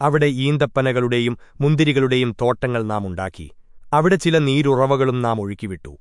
അവിടെ ഈന്തപ്പനകളുടെയും മുന്തിരികളുടെയും തോട്ടങ്ങൾ നാം ഉണ്ടാക്കി. അവിടെ ചില നീരുറവകളും നാം ഒഴുക്കിവിട്ടു.